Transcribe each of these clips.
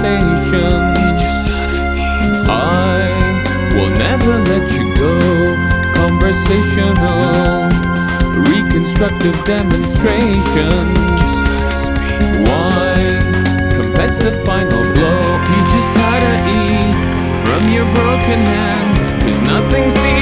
sensations. I will never let you go. Conversational, reconstructive demonstrations. Why confess the final blow? You just had to eat from your broken hands, cause nothing seems.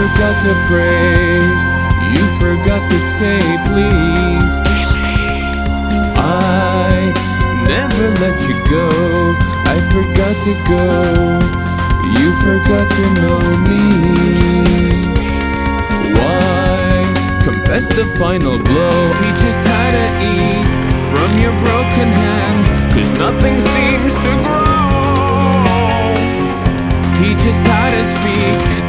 Forgot to pray. You forgot to say please. I never let you go. I forgot to go. You forgot to know me. Confess the final blow? Teach us how to eat from your broken hands. Cause nothing seems to grow. He just had to speak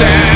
stand